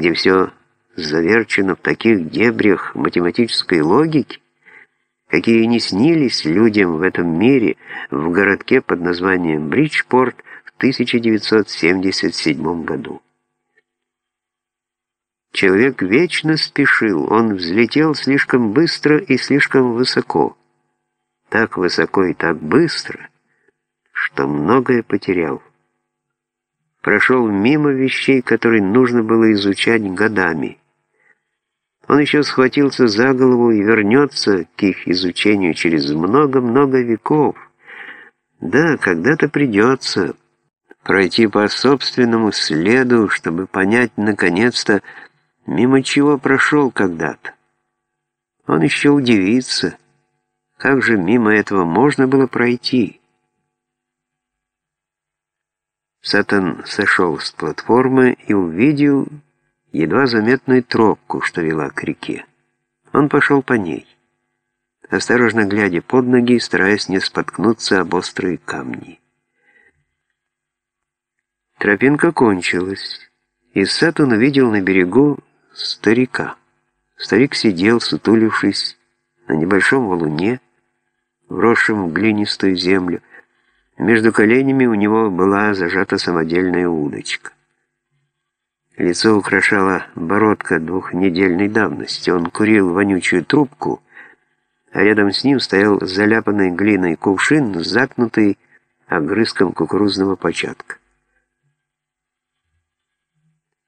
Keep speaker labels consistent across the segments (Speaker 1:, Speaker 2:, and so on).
Speaker 1: где все заверчено в таких дебрях математической логики, какие не снились людям в этом мире в городке под названием Бриджпорт в 1977 году. Человек вечно спешил, он взлетел слишком быстро и слишком высоко. Так высоко и так быстро, что многое потерял. Прошел мимо вещей, которые нужно было изучать годами. Он еще схватился за голову и вернется к их изучению через много-много веков. Да, когда-то придется пройти по собственному следу, чтобы понять, наконец-то, мимо чего прошел когда-то. Он еще удивится, как же мимо этого можно было пройти. Сатан сошел с платформы и увидел едва заметную тропку, что вела к реке. Он пошел по ней, осторожно глядя под ноги, стараясь не споткнуться об острые камни. Тропинка кончилась, и Сатан увидел на берегу старика. Старик сидел, сутулившись, на небольшом валуне, вросшем в глинистую землю. Между коленями у него была зажата самодельная удочка. Лицо украшала бородка двухнедельной давности. Он курил вонючую трубку, а рядом с ним стоял заляпанный глиной кувшин, закнутый огрызком кукурузного початка.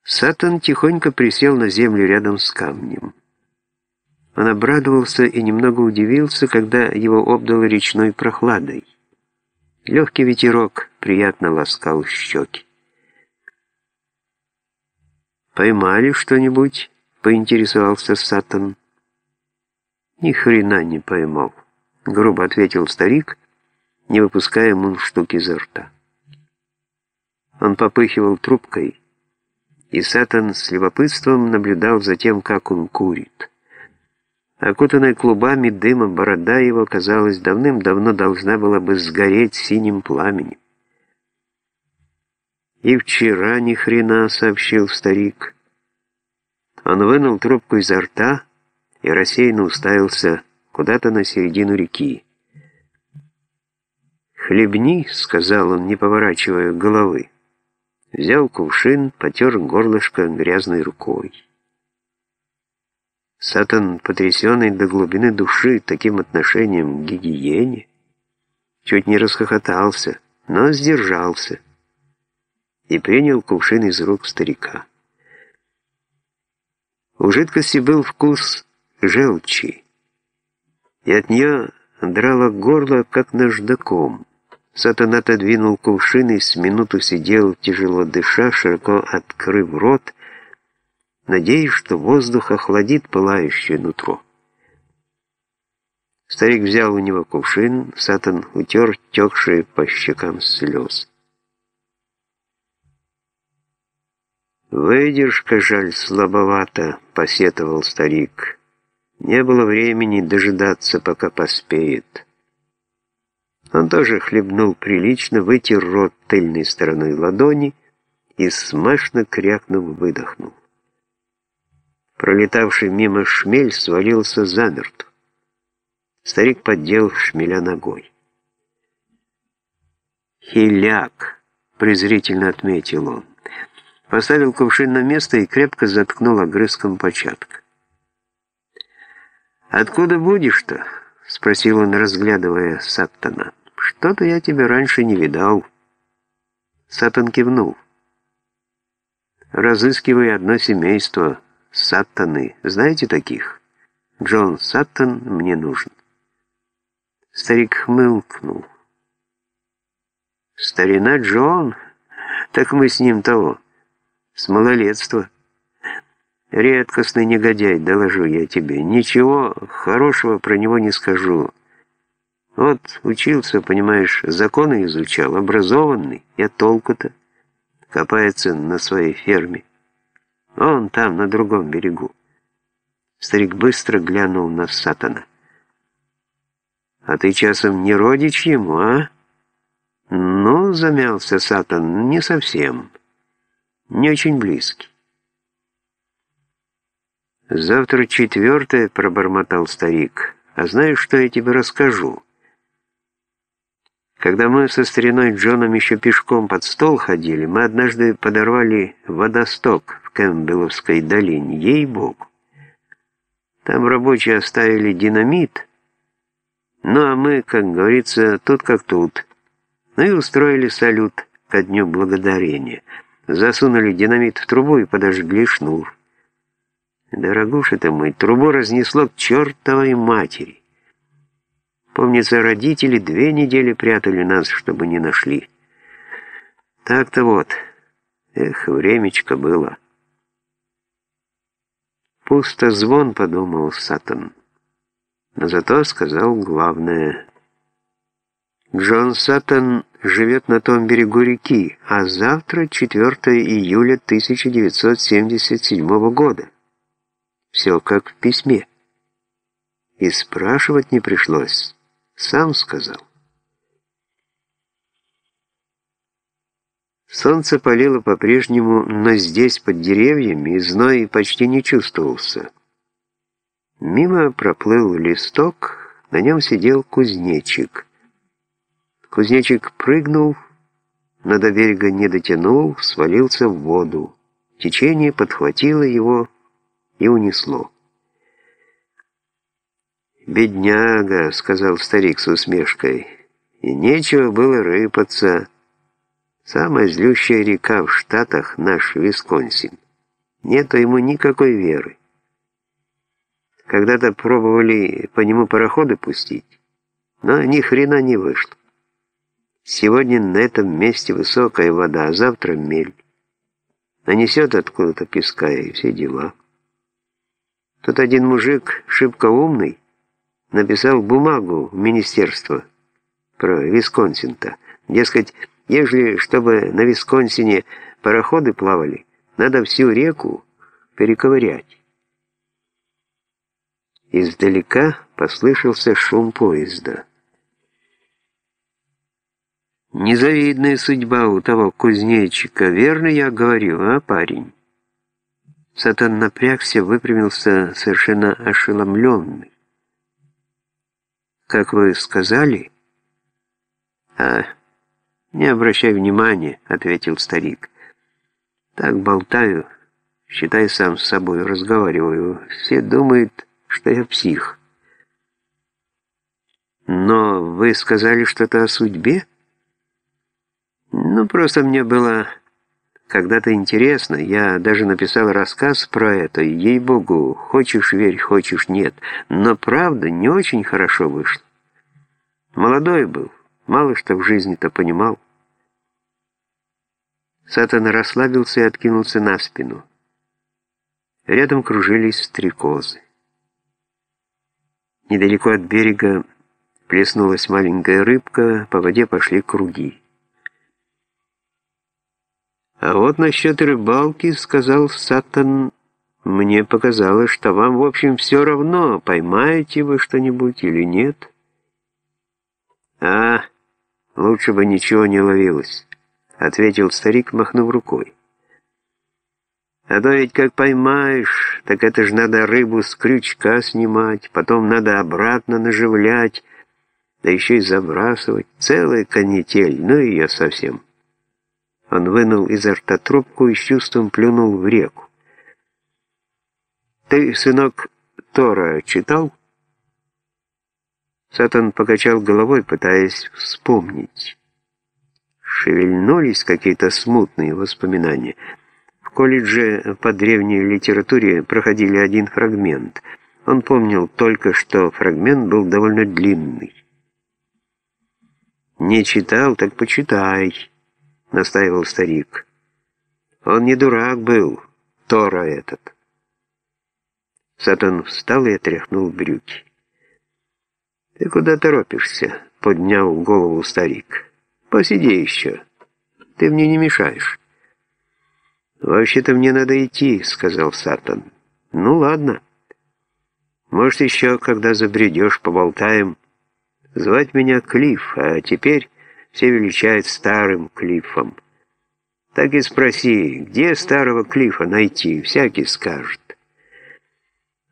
Speaker 1: Сатан тихонько присел на землю рядом с камнем. Он обрадовался и немного удивился, когда его обдало речной прохладой. Легкий ветерок приятно ласкал щеки. «Поймали что-нибудь?» — поинтересовался Сатан. «Ни хрена не поймал», — грубо ответил старик, не выпуская мундштук изо рта. Он попыхивал трубкой, и Сатан с любопытством наблюдал за тем, как он курит. Окутанная клубами дыма борода его, казалось, давным-давно должна была бы сгореть синим пламенем. «И вчера ни хрена», — сообщил старик. Он вынул трубку изо рта и рассеянно уставился куда-то на середину реки. «Хлебни», — сказал он, не поворачивая головы. Взял кувшин, потер горлышко грязной рукой. Сатан, потрясенный до глубины души таким отношением к гигиене, чуть не расхохотался, но сдержался и принял кувшин из рук старика. У жидкости был вкус желчи, и от нее драло горло, как наждаком. Сатан отодвинул кувшин и с минуту сидел, тяжело дыша, широко открыв рот, надеясь, что воздух охладит пылающее нутро. Старик взял у него кувшин, Сатан утер текшие по щекам слез. «Выдержка, жаль, слабовато», — посетовал старик. «Не было времени дожидаться, пока поспеет». Он тоже хлебнул прилично, вытер рот тыльной стороной ладони и смачно крякнув выдохнул. Пролетавший мимо шмель свалился замертв. Старик поддел шмеля ногой. «Хиляк!» — презрительно отметил он поставил кувшин на место и крепко заткнул огрызком початка. «Откуда будешь-то?» — спросил он, разглядывая Саттона. «Что-то я тебя раньше не видал». Саттон кивнул. «Разыскивая одно семейство, Саттоны. Знаете таких? Джон Саттон мне нужен». Старик хмылкнул. «Старина Джон? Так мы с ним того». С малолетства. Редкостный негодяй, доложу я тебе. Ничего хорошего про него не скажу. Вот учился, понимаешь, законы изучал, образованный, я толку-то. Копается на своей ферме. Он там, на другом берегу. Старик быстро глянул на Сатана. «А ты часом не родич ему, а?» «Ну, замялся Сатан, не совсем» не очень близкий. «Завтра четвертое», — пробормотал старик. «А знаешь, что я тебе расскажу?» Когда мы со стариной Джоном еще пешком под стол ходили, мы однажды подорвали водосток Кэмпбелловской долине, ей-богу. Там рабочие оставили динамит, ну а мы, как говорится, тут как тут. Ну и устроили салют ко Дню Благодарения. Засунули динамит в трубу и подожгли шнур. Дорогуша ты мой, трубу разнесло к чертовой матери. Помнится, родители две недели прятали нас, чтобы не нашли. Так-то вот. Эх, времечко было. Пусто звон, подумал Сатан. Но зато сказал главное. Джон Саттон живет на том берегу реки, а завтра 4 июля 1977 года. Все как в письме. И спрашивать не пришлось. Сам сказал. Солнце палило по-прежнему, но здесь, под деревьями, зной почти не чувствовался. Мимо проплыл листок, на нем сидел кузнечик. Кузнечик прыгнул, но до берега не дотянул, свалился в воду. Течение подхватило его и унесло. «Бедняга», — сказал старик с усмешкой, — «и нечего было рыпаться. Самая злющая река в Штатах — наш Висконсин. Нету ему никакой веры. Когда-то пробовали по нему пароходы пустить, но ни хрена не вышло. Сегодня на этом месте высокая вода, а завтра мель. Нанесет откуда-то песка и все дела. Тут один мужик, шибко умный, написал бумагу в министерство про Висконсин-то. Дескать, ежели, чтобы на Висконсине пароходы плавали, надо всю реку перековырять. Издалека послышался шум поезда. Незавидная судьба у того кузнечика, верно я говорю, а, парень? Сатан напрягся, выпрямился совершенно ошеломленный. «Как вы сказали?» «А, не обращай внимания», — ответил старик. «Так болтаю, считай сам с собой, разговариваю. Все думают, что я псих». «Но вы сказали что-то о судьбе?» «Ну, просто мне было когда-то интересно. Я даже написал рассказ про это. Ей-богу, хочешь верь, хочешь нет. Но правда не очень хорошо вышло. Молодой был, мало что в жизни-то понимал. Сатан расслабился и откинулся на спину. Рядом кружились стрекозы. Недалеко от берега плеснулась маленькая рыбка, по воде пошли круги. «А вот насчет рыбалки, — сказал Сатан, — мне показалось, что вам, в общем, все равно, поймаете вы что-нибудь или нет». «А, лучше бы ничего не ловилось», — ответил старик, махнув рукой. «А то ведь как поймаешь, так это же надо рыбу с крючка снимать, потом надо обратно наживлять, да еще и забрасывать. Целая канитель, ну я совсем». Он вынул изо рта трубку и с чувством плюнул в реку. «Ты, сынок, Тора читал?» Сатан покачал головой, пытаясь вспомнить. Шевельнулись какие-то смутные воспоминания. В колледже по древней литературе проходили один фрагмент. Он помнил только, что фрагмент был довольно длинный. «Не читал, так почитай», — настаивал старик. «Он не дурак был, Тора этот». Сатан встал и отряхнул брюки. «Ты куда торопишься?» — поднял голову старик. «Посиди еще. Ты мне не мешаешь». «Вообще-то мне надо идти», — сказал Сатан. «Ну ладно. Может, еще, когда забредешь, поболтаем. Звать меня Клифф, а теперь...» все величают старым Клиффом. Так и спроси, где старого Клиффа найти, всякий скажет.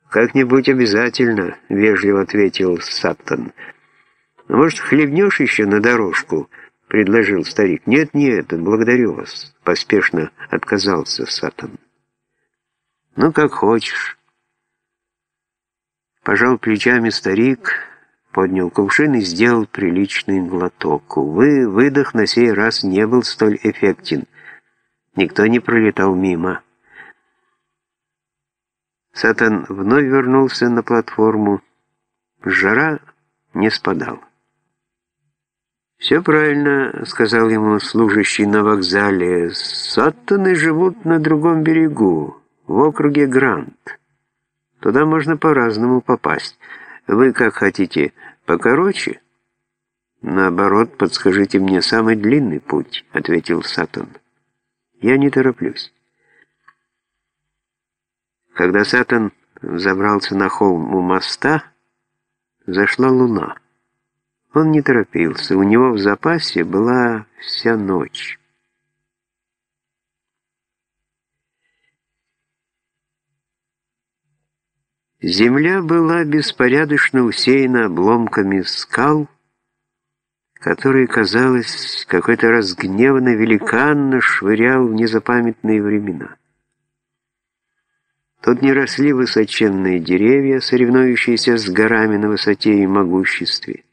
Speaker 1: «Как-нибудь обязательно», — вежливо ответил Саттон. «Ну, «Может, хлебнешь еще на дорожку?» — предложил старик. «Нет-нет, благодарю вас», — поспешно отказался Саттон. «Ну, как хочешь». Пожал плечами старик, поднял кувшин и сделал приличный глоток. Увы, выдох на сей раз не был столь эффектен. Никто не пролетал мимо. Сатан вновь вернулся на платформу. Жара не спадала. «Все правильно», — сказал ему служащий на вокзале. «Саттоны живут на другом берегу, в округе Грант. Туда можно по-разному попасть. Вы как хотите, покороче?» «Наоборот, подскажите мне самый длинный путь», — ответил Саттон. «Я не тороплюсь». Когда Сатан забрался на холм у моста, зашла луна. Он не торопился, у него в запасе была вся ночь. Земля была беспорядочно усеяна обломками скал, которые, казалось, какой-то разгневанный великан швырял в незапамятные времена. Тут не росли высоченные деревья, соревнующиеся с горами на высоте и могуществе.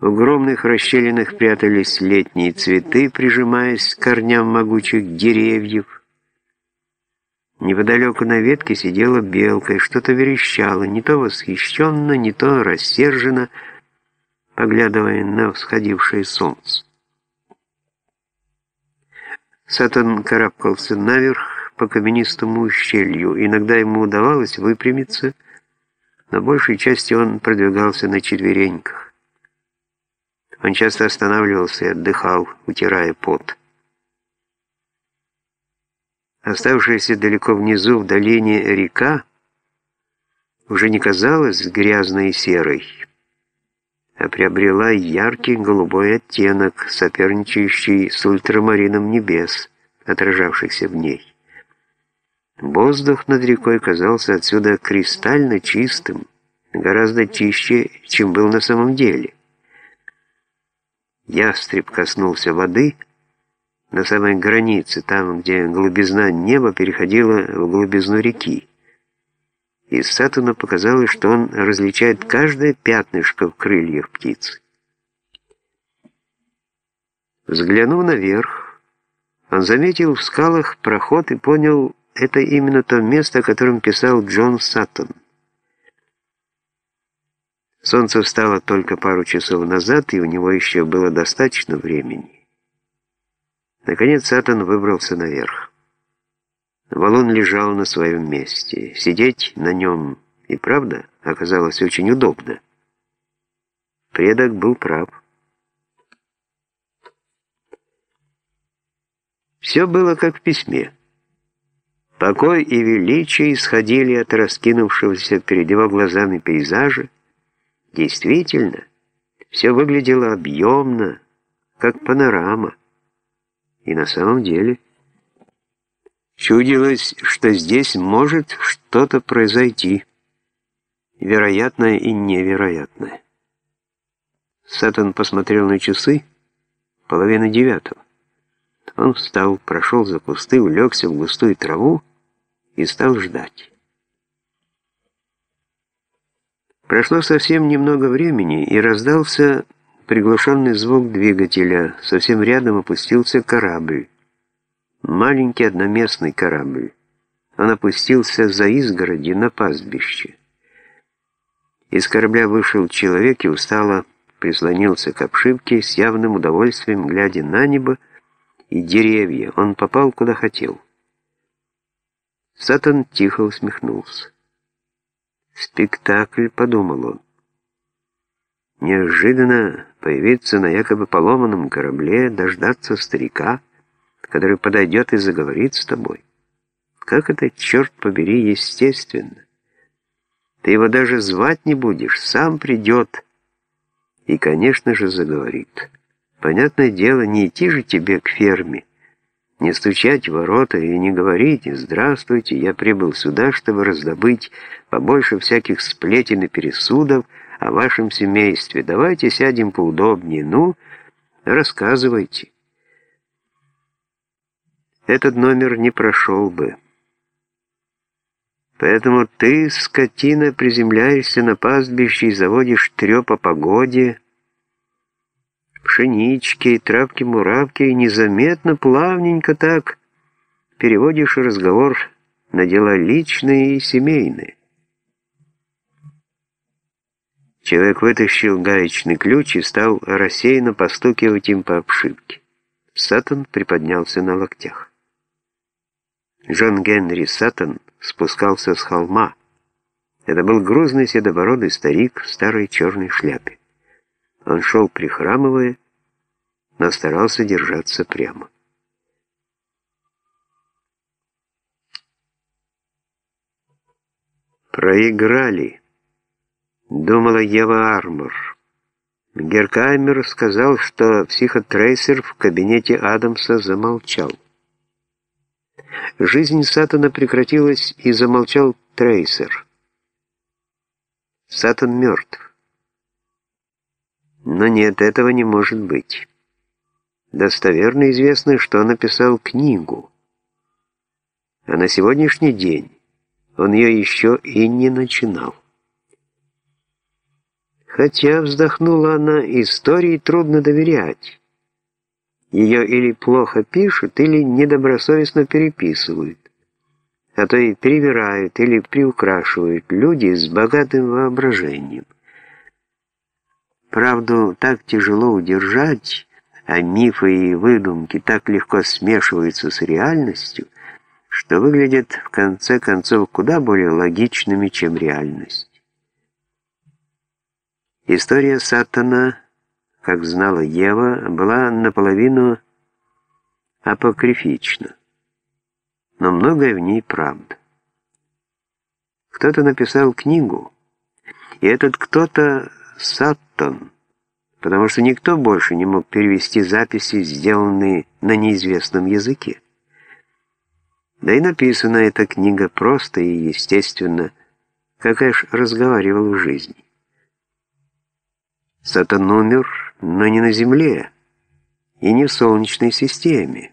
Speaker 1: В огромных расщелинах прятались летние цветы, прижимаясь к корням могучих деревьев. Неподалеку на ветке сидела белка и что-то верещала, не то восхищенно, не то рассерженно, поглядывая на всходившее солнце. Сатан карабкался наверх, по каменистому ущелью. Иногда ему удавалось выпрямиться, но большей части он продвигался на четвереньках. Он часто останавливался и отдыхал, утирая пот. Оставшаяся далеко внизу в долине река уже не казалась грязной и серой, а приобрела яркий голубой оттенок, соперничающий с ультрамарином небес, отражавшихся в ней. Воздух над рекой казался отсюда кристально чистым, гораздо чище, чем был на самом деле. Ястреб коснулся воды на самой границе, там, где глубизна неба переходила в глубизну реки. И Сатуну показалось, что он различает каждое пятнышко в крыльях птицы. Взглянув наверх, он заметил в скалах проход и понял, это именно то место, о котором писал Джон Саттон. Солнце встало только пару часов назад, и у него еще было достаточно времени. Наконец Саттон выбрался наверх. Валун лежал на своем месте. Сидеть на нем и правда оказалось очень удобно. Предок был прав. Все было как в письме. Покой и величие исходили от раскинувшегося перед его глазами пейзажа. Действительно, все выглядело объемно, как панорама. И на самом деле чудилось, что здесь может что-то произойти, вероятное и невероятное. Сатан посмотрел на часы, половина девятого. Он встал, прошел за кусты, улегся в густую траву и стал ждать. Прошло совсем немного времени, и раздался приглушенный звук двигателя. Совсем рядом опустился корабль. Маленький одноместный корабль. Он опустился за изгороди на пастбище. Из корабля вышел человек и устало прислонился к обшивке с явным удовольствием, глядя на небо и деревья. Он попал куда хотел. Сатан тихо усмехнулся. «Спектакль», — подумал он. Неожиданно появиться на якобы поломанном корабле, дождаться старика, который подойдет и заговорит с тобой. Как это, черт побери, естественно. Ты его даже звать не будешь, сам придет и, конечно же, заговорит. Понятное дело, не идти же тебе к ферме, Не стучать в ворота и не говорить «Здравствуйте, я прибыл сюда, чтобы раздобыть побольше всяких сплетен и пересудов о вашем семействе. Давайте сядем поудобнее. Ну, рассказывайте». Этот номер не прошел бы. Поэтому ты, скотина, приземляешься на пастбище и заводишь трёп о погоде, пшенички, травки-муравки, и незаметно, плавненько так переводишь разговор на дела личные и семейные. Человек вытащил гаечный ключ и стал рассеянно постукивать им по обшивке. Саттон приподнялся на локтях. Джон Генри Саттон спускался с холма. Это был грузный седобородый старик в старой черной шляпе. Он шел прихрамывая, но старался держаться прямо. «Проиграли», — думала Ева Армор. Геркаймер сказал, что психотрейсер в кабинете Адамса замолчал. Жизнь Сатана прекратилась, и замолчал Трейсер. Сатан мертв. Но нет, этого не может быть. Достоверно известно, что он написал книгу. А на сегодняшний день он ее еще и не начинал. Хотя, вздохнула она, истории трудно доверять. Ее или плохо пишут, или недобросовестно переписывают, а то и перевирают или приукрашивают люди с богатым воображением. Правду так тяжело удержать, а мифы и выдумки так легко смешиваются с реальностью, что выглядят в конце концов куда более логичными, чем реальность. История Сатана как знала Ева, была наполовину апокрифична. Но многое в ней правда. Кто-то написал книгу, и этот кто-то Саттон, потому что никто больше не мог перевести записи, сделанные на неизвестном языке. Да и написана эта книга просто и естественно, как Эш разговаривал в жизни. Сатан умер, но не на Земле, и не в Солнечной системе,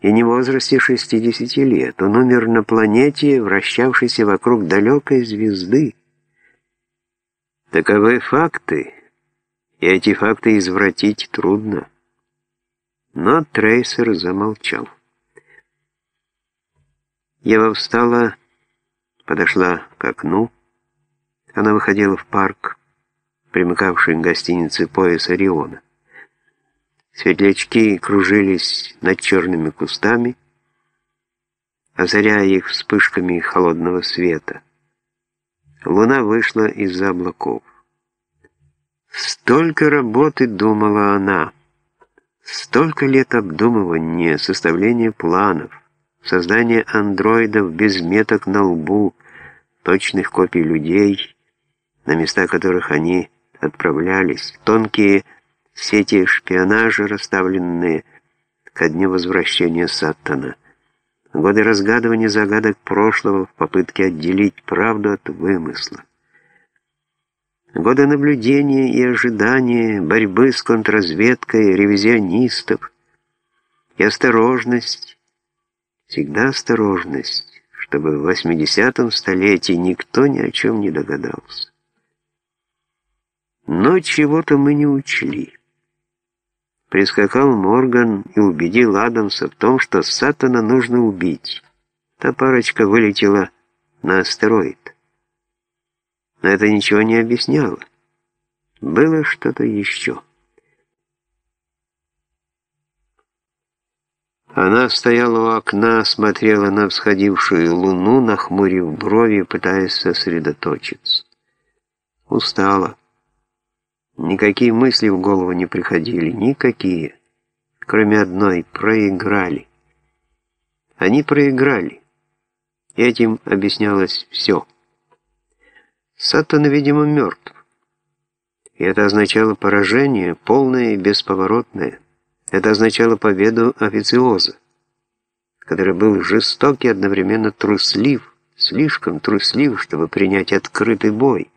Speaker 1: и не в возрасте 60 лет. Он умер на планете, вращавшейся вокруг далекой звезды. Таковы факты, и эти факты извратить трудно. Но Трейсер замолчал. Ева встала, подошла к окну. Она выходила в парк примыкавший к гостинице пояс Ориона. Светлячки кружились над черными кустами, озаряя их вспышками холодного света. Луна вышла из-за облаков. Столько работы думала она, столько лет обдумывания, составления планов, создания андроидов без меток на лбу, точных копий людей, на места которых они отправлялись, тонкие сети шпионажа, расставленные ко дню возвращения Саттона, годы разгадывания загадок прошлого в попытке отделить правду от вымысла, годы наблюдения и ожидания, борьбы с контрразведкой, ревизионистов и осторожность, всегда осторожность, чтобы в 80-м столетии никто ни о чем не догадался. Но чего-то мы не учли. Прискакал Морган и убедил Адамса в том, что Сатана нужно убить. Та парочка вылетела на астероид. Но это ничего не объясняло. Было что-то еще. Она стояла у окна, смотрела на всходившую луну, нахмурив брови, пытаясь сосредоточиться. Устала. Никакие мысли в голову не приходили, никакие, кроме одной – проиграли. Они проиграли. Этим объяснялось все. Сатан, видимо, мертв. И это означало поражение, полное и бесповоротное. Это означало победу официоза. который был жесток и одновременно труслив, слишком труслив, чтобы принять открытый бой.